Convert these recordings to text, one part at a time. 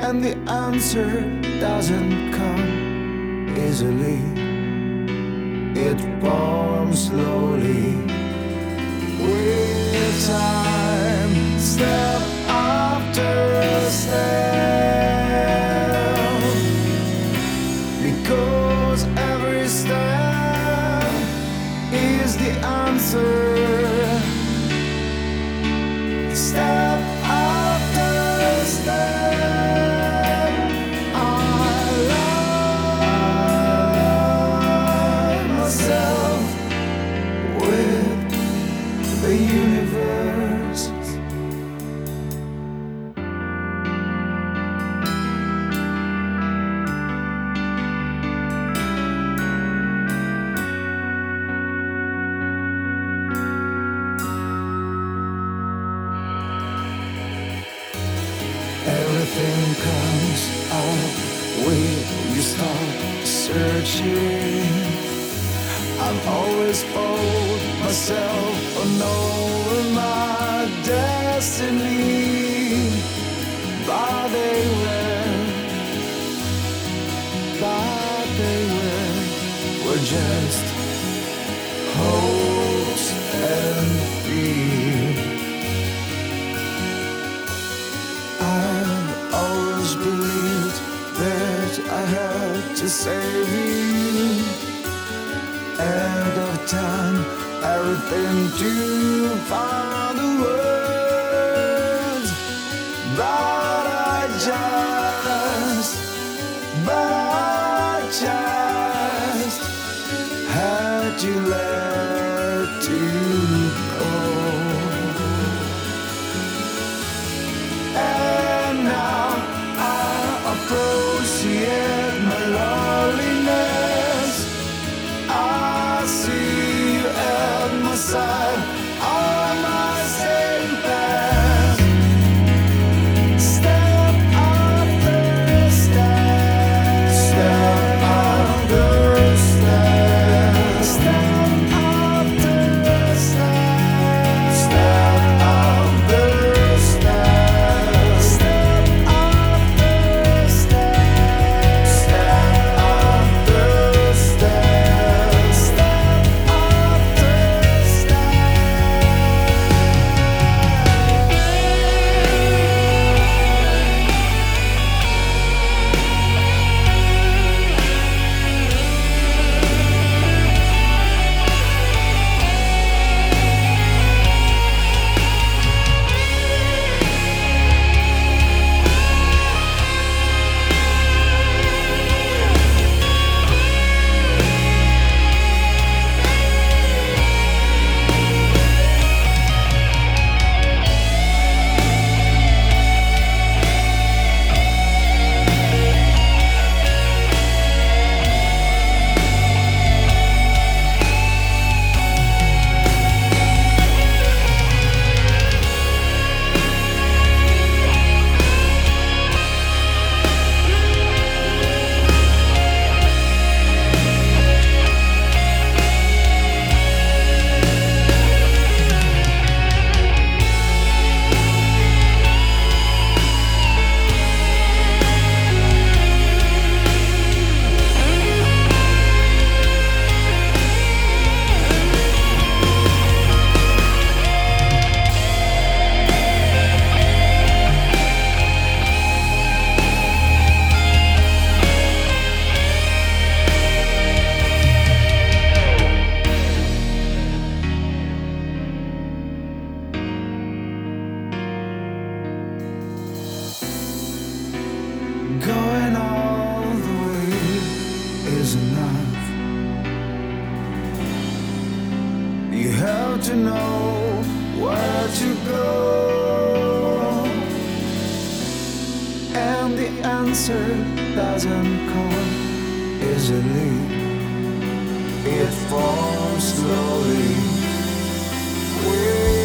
and the answer doesn't come easily. It forms slowly with time, step after step. Searching. I've always told myself oh, on knowing my destiny. But they were, but they were, were just had to save you. End of time, everything to find the words. But You have to know where to go, and the answer doesn't come easily. It forms slowly with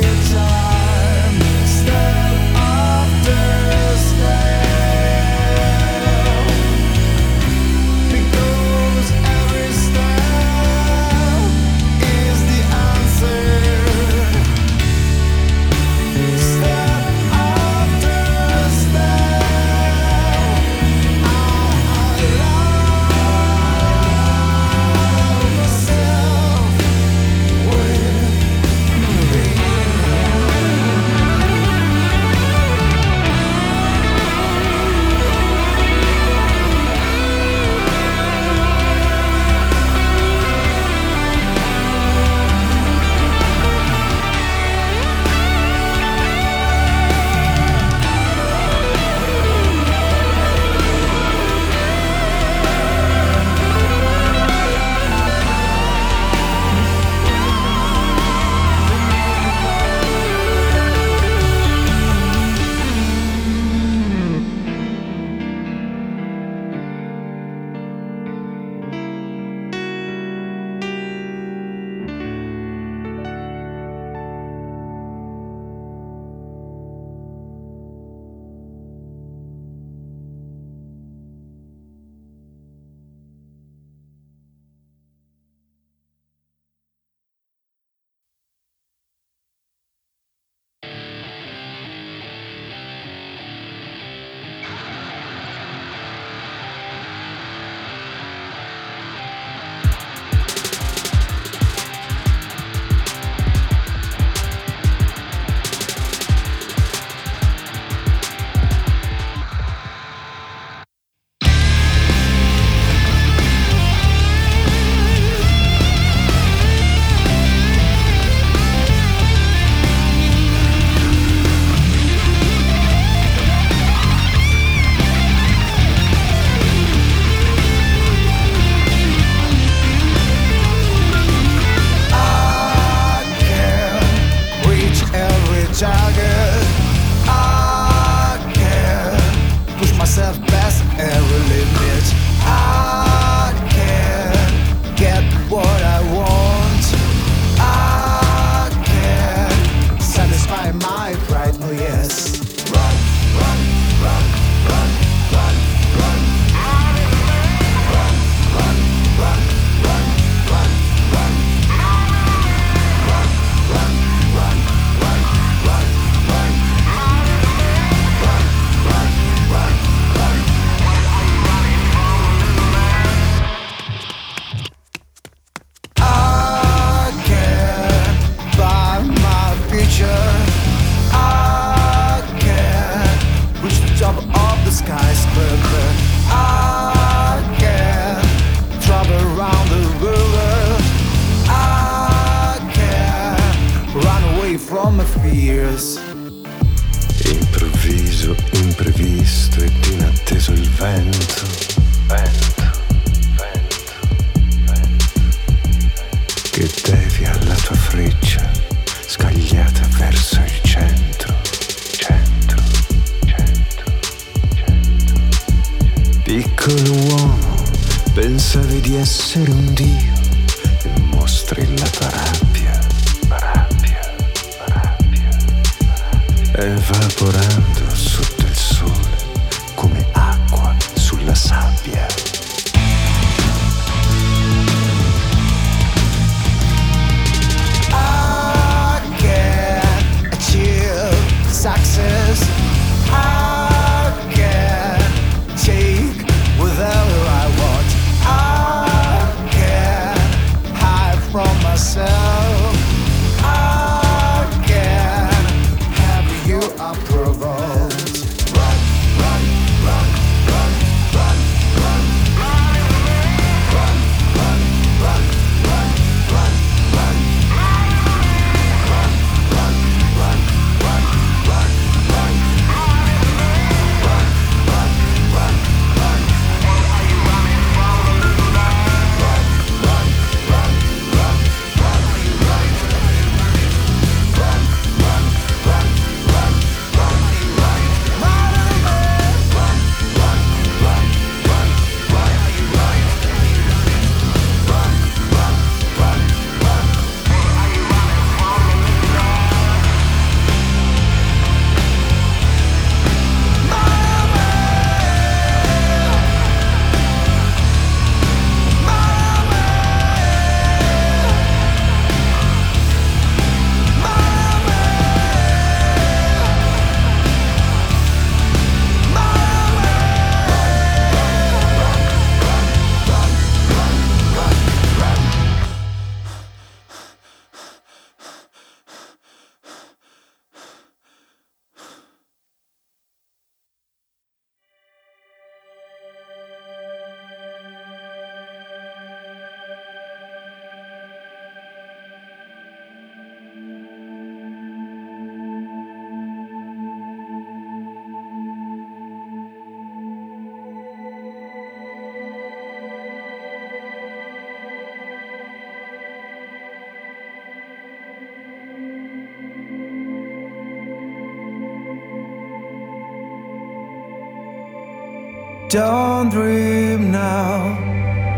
Don't dream now.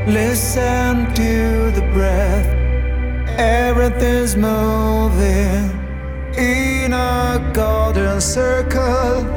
Listen to the breath. Everything's moving in a golden circle.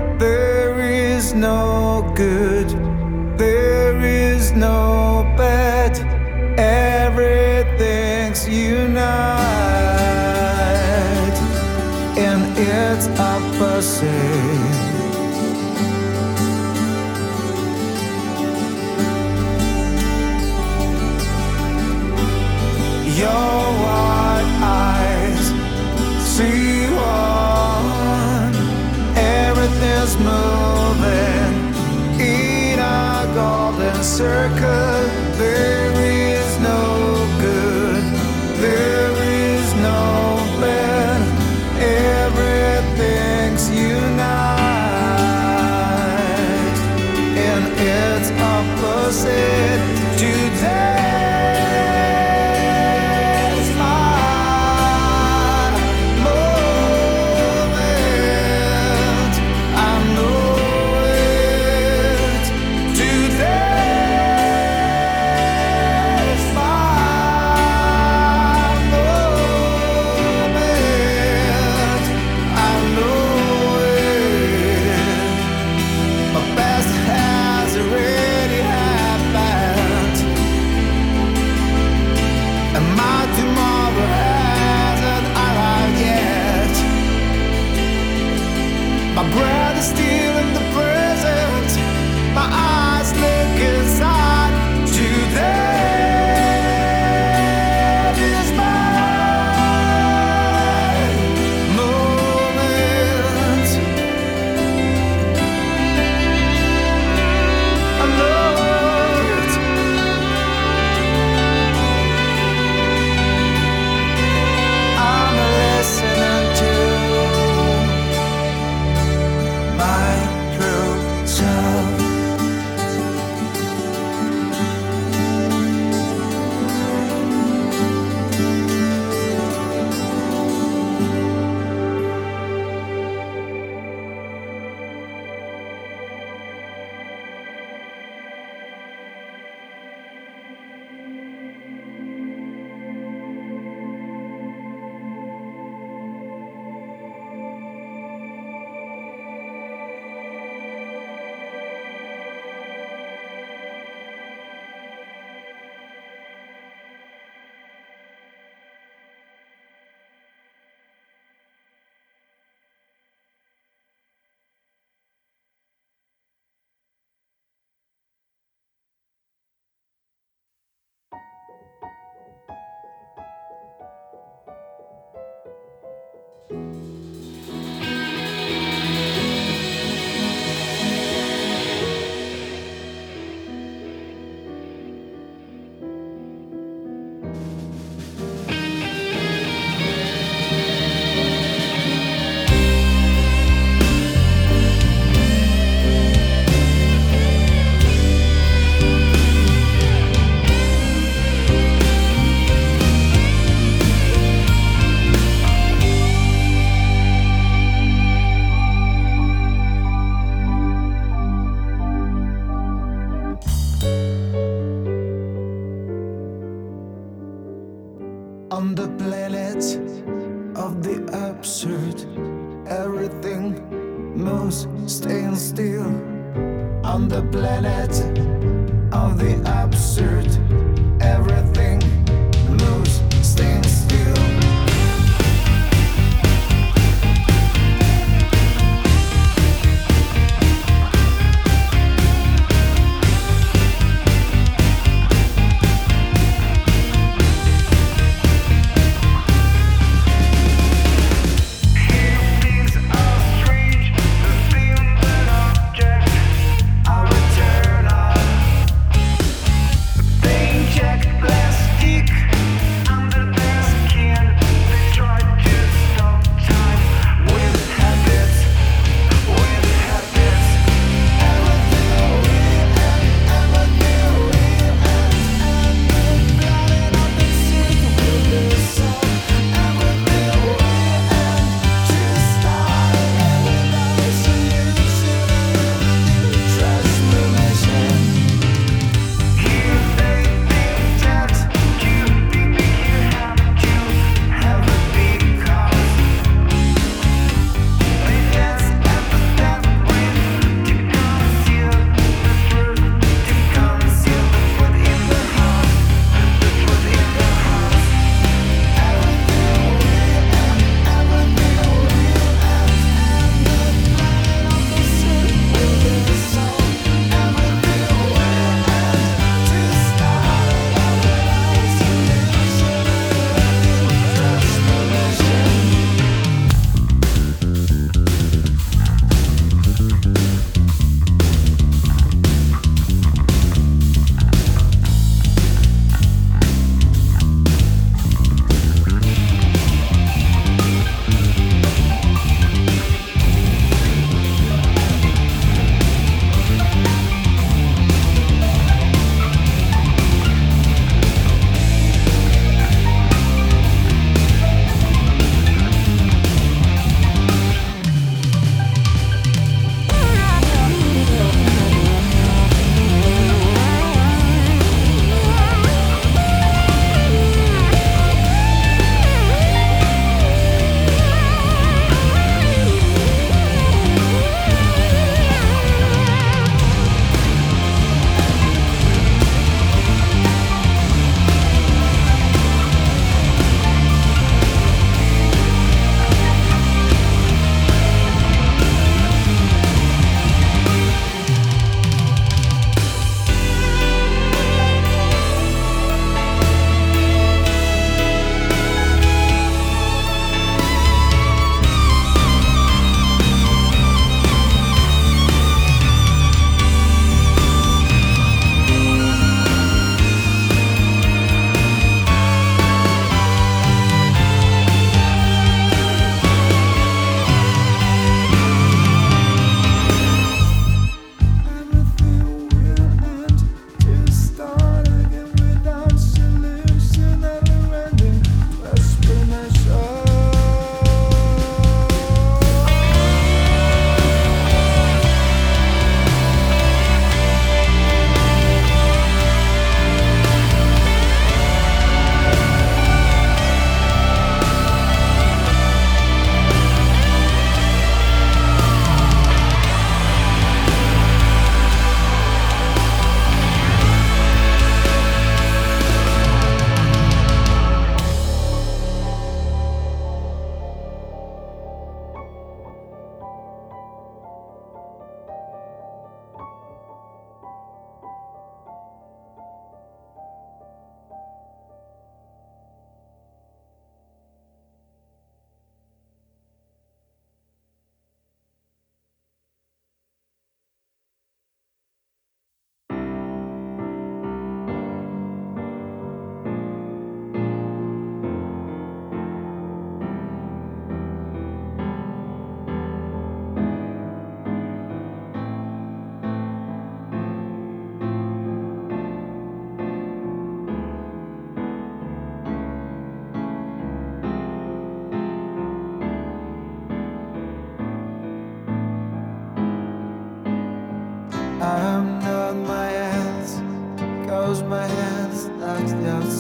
On the planet of the absurd, everything moves, staying still. On the planet of the absurd, everything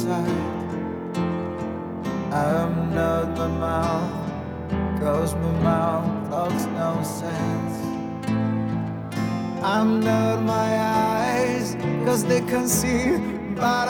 sight. I'm not my mouth, cause my mouth talks no sense. I'm not my eyes, cause they can see, but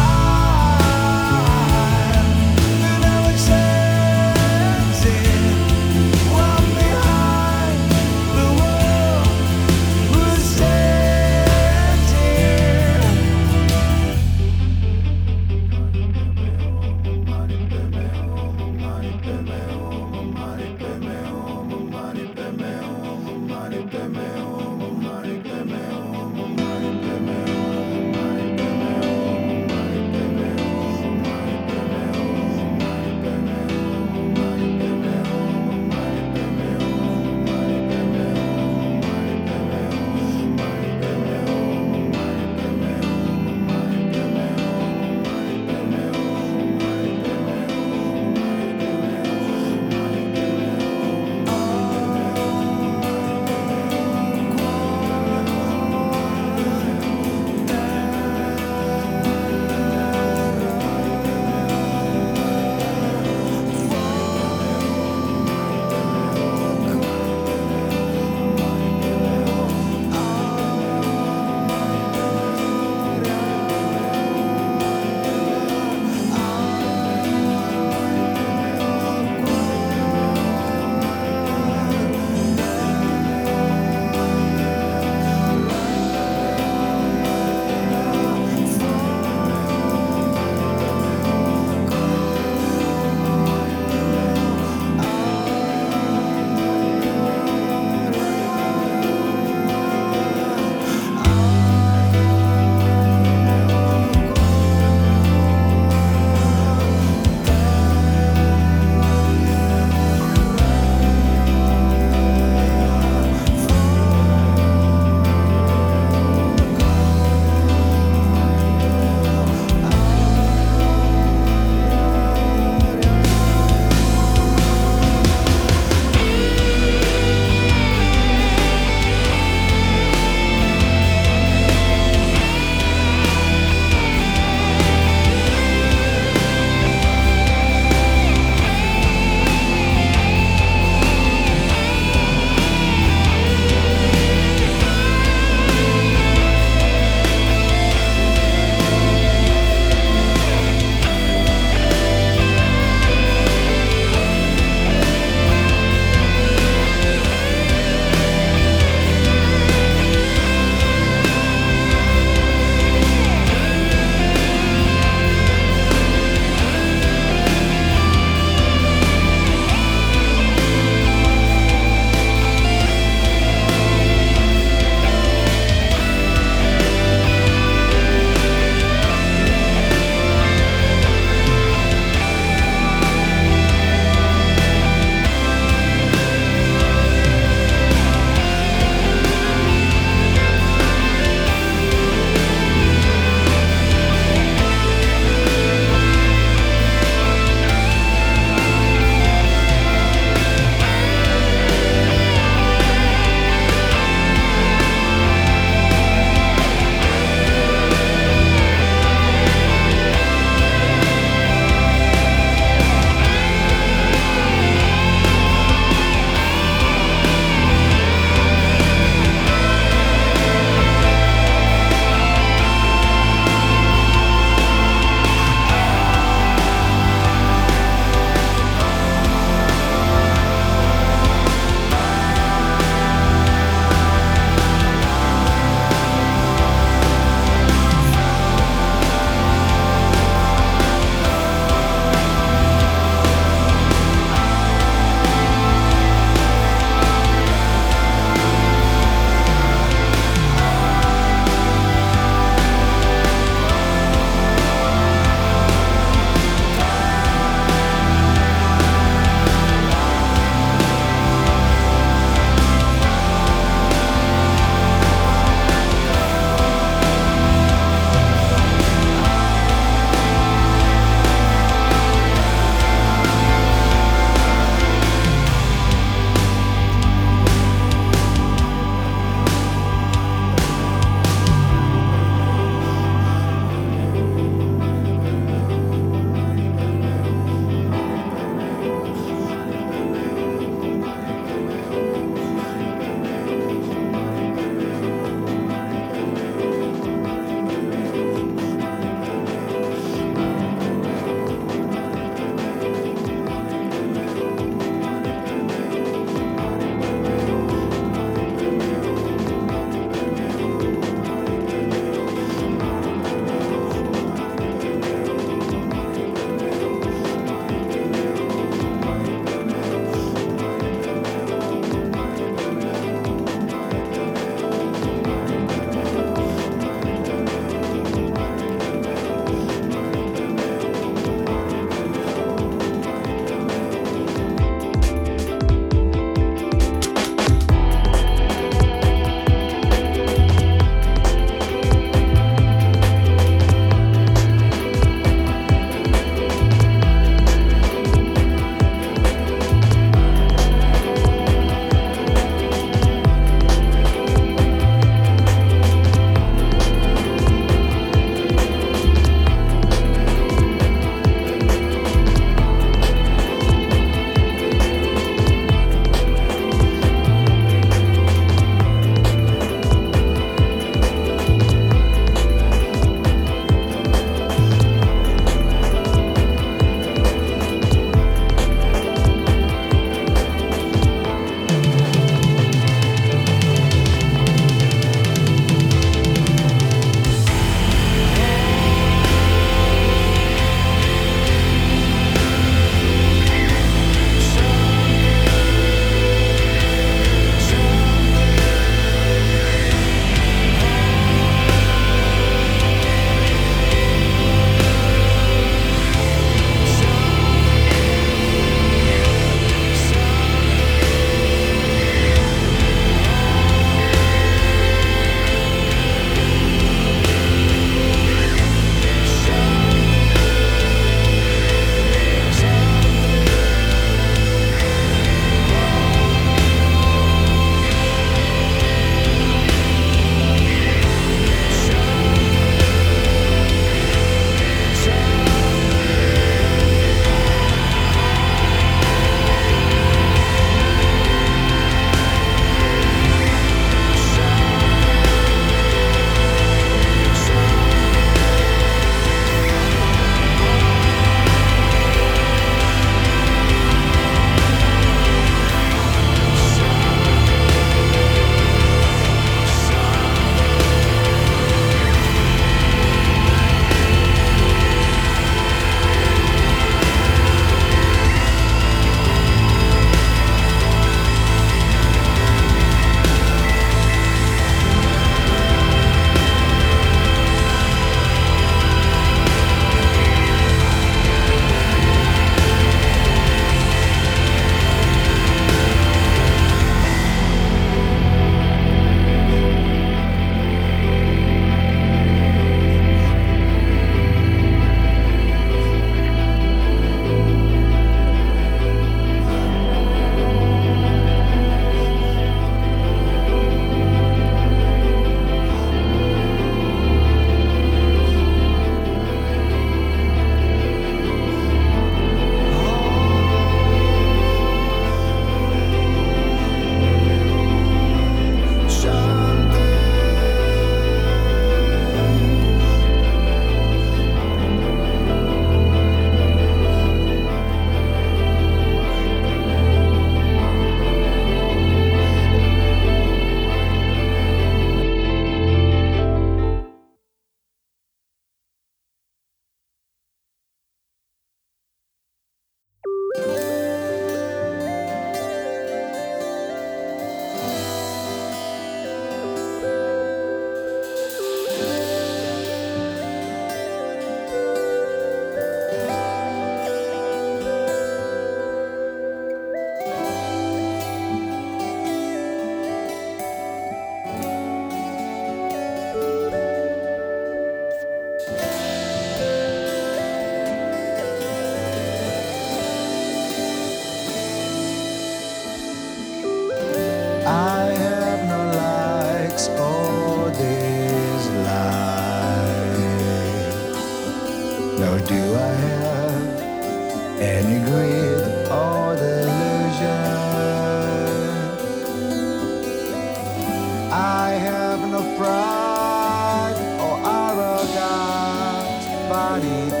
body.